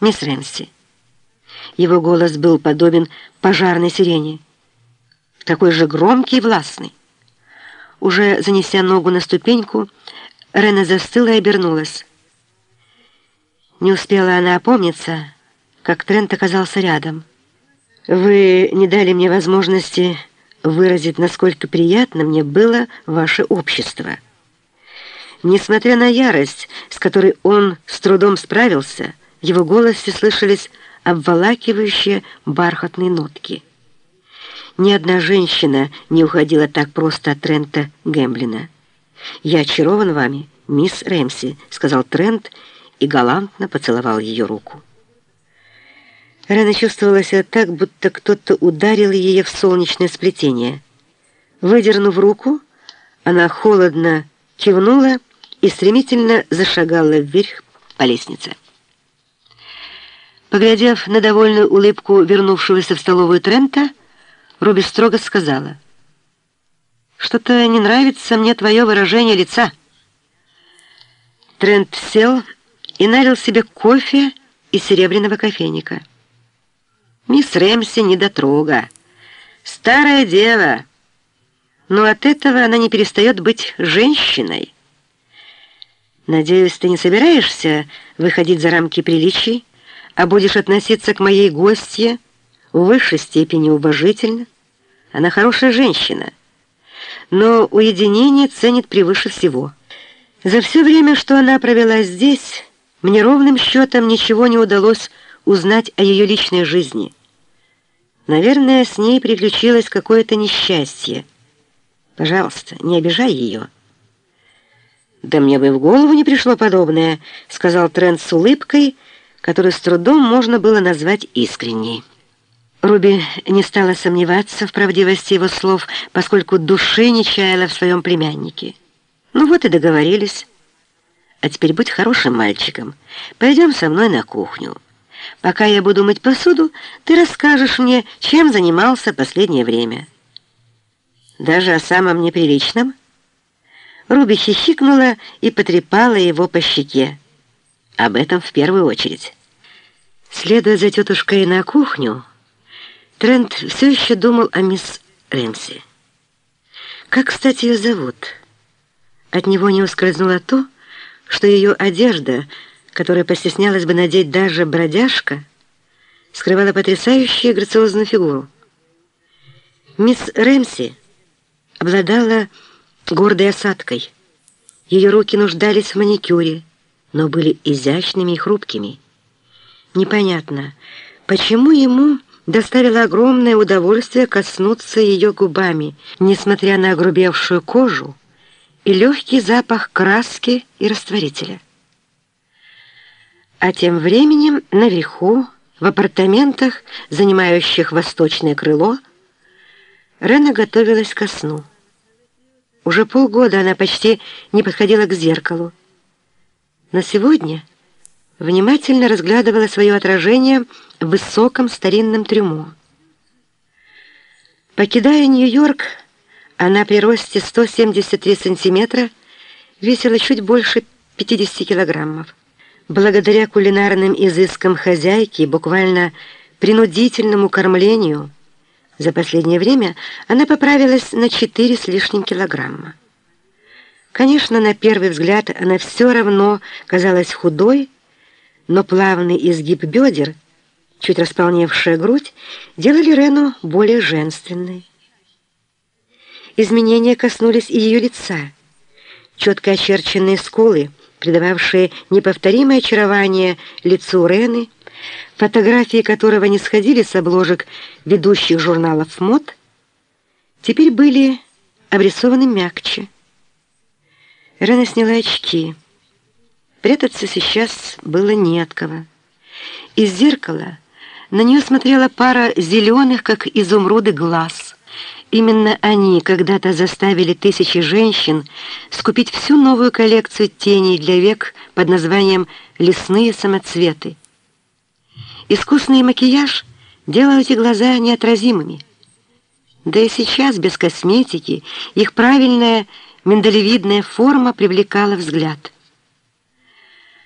мисс Рэмси». Его голос был подобен пожарной сирене, такой же громкий и властный. Уже занеся ногу на ступеньку, Рена застыла и обернулась. Не успела она опомниться, как Трент оказался рядом. «Вы не дали мне возможности выразить, насколько приятно мне было ваше общество». Несмотря на ярость, с которой он с трудом справился, в его голосе слышались обволакивающие бархатные нотки. Ни одна женщина не уходила так просто от Трента Гемблина. «Я очарован вами, мисс Рэмси», — сказал Трент и галантно поцеловал ее руку. Рена чувствовала себя так, будто кто-то ударил ее в солнечное сплетение. Выдернув руку, она холодно кивнула и стремительно зашагала вверх по лестнице. Поглядев на довольную улыбку вернувшегося в столовую Трента, Руби строго сказала, «Что-то не нравится мне твое выражение лица». Трент сел и налил себе кофе из серебряного кофейника. «Мисс Рэмси недотрога, старая дева, но от этого она не перестает быть женщиной». «Надеюсь, ты не собираешься выходить за рамки приличий, а будешь относиться к моей гостье в высшей степени уважительно. Она хорошая женщина, но уединение ценит превыше всего. За все время, что она провела здесь, мне ровным счетом ничего не удалось узнать о ее личной жизни. Наверное, с ней приключилось какое-то несчастье. Пожалуйста, не обижай ее». «Да мне бы в голову не пришло подобное», — сказал Трент с улыбкой, которую с трудом можно было назвать искренней. Руби не стала сомневаться в правдивости его слов, поскольку души не чаяла в своем племяннике. «Ну вот и договорились. А теперь будь хорошим мальчиком. Пойдем со мной на кухню. Пока я буду мыть посуду, ты расскажешь мне, чем занимался последнее время». «Даже о самом неприличном?» Руби хихикнула и потрепала его по щеке. Об этом в первую очередь. Следуя за тетушкой на кухню, Трент все еще думал о мисс Рэмси. Как, кстати, ее зовут? От него не ускользнуло то, что ее одежда, которую постеснялась бы надеть даже бродяжка, скрывала потрясающую грациозную фигуру. Мисс Рэмси обладала гордой осадкой. Ее руки нуждались в маникюре, но были изящными и хрупкими. Непонятно, почему ему доставило огромное удовольствие коснуться ее губами, несмотря на огрубевшую кожу и легкий запах краски и растворителя. А тем временем наверху, в апартаментах, занимающих восточное крыло, Рена готовилась ко сну. Уже полгода она почти не подходила к зеркалу. Но сегодня внимательно разглядывала свое отражение в высоком старинном трюмо. Покидая Нью-Йорк, она при росте 173 сантиметра весила чуть больше 50 килограммов. Благодаря кулинарным изыскам хозяйки, буквально принудительному кормлению, за последнее время она поправилась на 4 с лишним килограмма. Конечно, на первый взгляд она все равно казалась худой, но плавный изгиб бедер, чуть располневшая грудь, делали Рену более женственной. Изменения коснулись и ее лица. Четко очерченные скулы, придававшие неповторимое очарование лицу Рены, фотографии которого не сходили с обложек ведущих журналов мод, теперь были обрисованы мягче. Рена сняла очки. Прятаться сейчас было не от кого. Из зеркала на нее смотрела пара зеленых, как изумруды, глаз. Именно они когда-то заставили тысячи женщин скупить всю новую коллекцию теней для век под названием «Лесные самоцветы». Искусный макияж делал эти глаза неотразимыми. Да и сейчас, без косметики, их правильная миндалевидная форма привлекала взгляд –